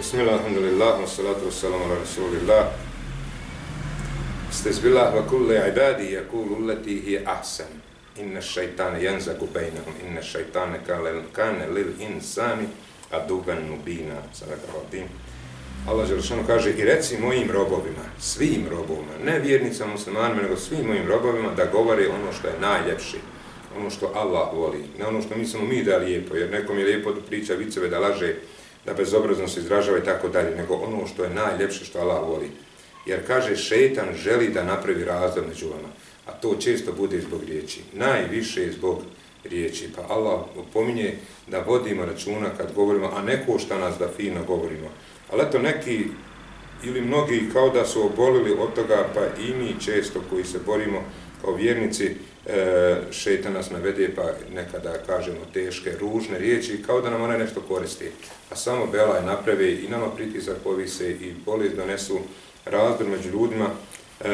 Bismillah, alhamdulillah, wa salatu wa salamu ala rasulillah. Stezbillah wa kulli ibadi yakulu lati hi ahsan. Inna shaytana janzaku bejnahum, inna šaitane kane lil insani aduban nubina. Sadaka vadim. Allah Želešanu kaže i reci mojim robovima, svim robovima, ne vjernicama muslimanima, nego svim mojim robovima da govore ono što je najljepše, ono što Allah voli, ne ono što mislimo mi da je lijepo, jer nekom je lijepo da priča viceve, da laže, da bezobrazno se izražava i tako dalje, nego ono što je najljepše što Allah voli. Jer kaže, šeitan želi da napravi razdor među vama, a to često bude zbog riječi, najviše zbog riječi. Pa Allah pominje da vodimo računa kad govorimo, a neko šta nas da fino govorimo. Ali eto neki ili mnogi kao da su obolili od toga, pa i mi često koji se borimo kao vjernici, e, šeta nas navede pa nekada kažemo teške, ružne riječi, kao da nam one nešto koristi. A samo Bela je naprave i nama pritisak povise i bolest donesu razdor među ljudima, e,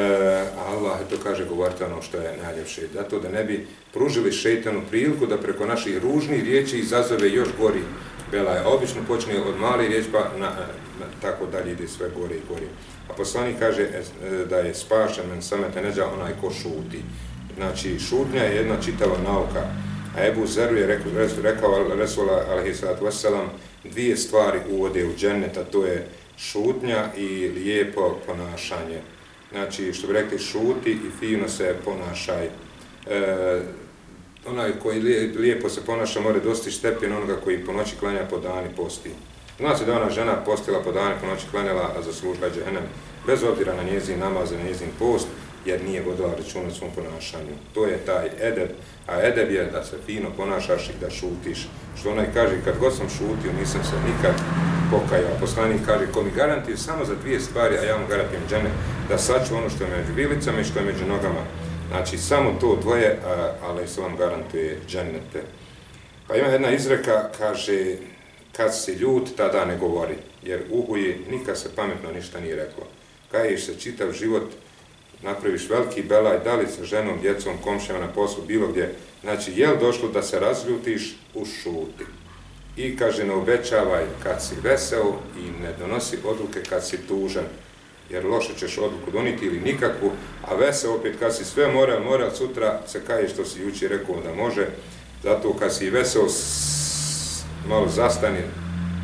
a Allah to kaže govorite ono što je najljepše. Zato da ne bi pružili šetanu priliku da preko naših ružnih riječi izazove još gori Bela je. Obično počne od mali riječ pa na, na, tako dalje ide sve gore i gore. A poslanik kaže e, e da je spašen men samete neđa onaj ko šuti. Znači, šutnja je jedna čitava nauka. A Ebu Zeru je rekao, rekao Resul alaihissalatu wassalam, dvije stvari uvode u džennet, a to je šutnja i lijepo ponašanje. Znači, što bi rekli, šuti i fino se ponašaj. E, onaj koji lijepo se ponaša mora dosti stepen onoga koji po noći klanja po dani posti. Znači da ona žena postila po dani po noći klanjala, a zaslužila džehennem, bez obzira na njezin namaz, na njezin post, jer nije vodila računa svom ponašanju. To je taj edeb, a edeb je da se fino ponašaš i da šutiš. Što onaj kaže, kad god sam šutio, nisam se nikad pokajao. Poslanik kaže, ko mi garantije samo za dvije stvari, a ja mu garantijem džene, da saču ono što je među vilicama i što je među nogama, Znači, samo to dvoje, ali se vam garantuje džennete. Pa ima jedna izreka, kaže, kad si ljut, tada ne govori, jer uhuje, nikad se pametno ništa nije reklo. Kaješ se čitav život, napraviš veliki belaj, da li sa ženom, djecom, komšama na poslu, bilo gdje. Znači, je li došlo da se razljutiš, ušuti. I kaže, ne obećavaj kad si veseo i ne donosi odluke kad si tužan jer loše ćeš odluku doniti ili nikakvu, a vese opet kad si sve moral, moral sutra se kaje što si juči rekao da može, zato kad si veseo malo zastani,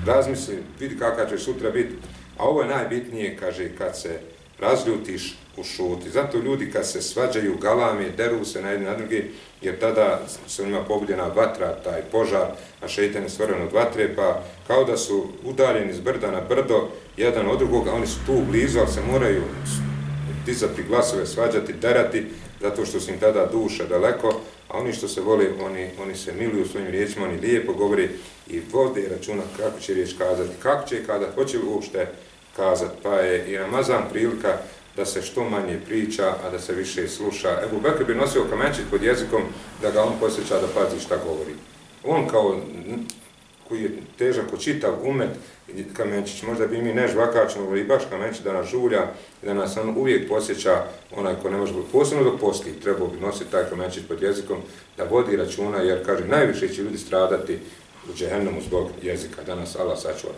razmisli, vidi kakav će sutra biti, a ovo je najbitnije, kaže, kad se razljutiš ušuti. Zato ljudi kad se svađaju galame, deru se na jedne na druge, jer tada se njima pobudjena vatra, taj požar, a šeitan je stvoren od vatre, pa kao da su udaljeni iz brda na brdo, jedan od drugog, a oni su tu blizu, ali se moraju dizati glasove, svađati, derati, zato što su im tada duša daleko, a oni što se vole, oni, oni se miluju svojim riječima, oni lijepo govori i vode računa kako će riječ kazati, kako će kazati, hoće li uopšte kazati. Pa je i Ramazan prilika da se što manje priča, a da se više sluša. Ebu Bekr bi nosio kamenčić pod jezikom da ga on posjeća da pazi šta govori. On kao koji je težak ko čitav umet, kamenčić, možda bi mi ne žvakačno, i baš kamenčić da nas žulja da nas on uvijek posjeća onaj ko ne može biti posebno dok posti, trebao bi nositi taj kamenčić pod jezikom da vodi računa, jer kaže najviše će ljudi stradati u džehennemu zbog jezika. Danas Allah sačuva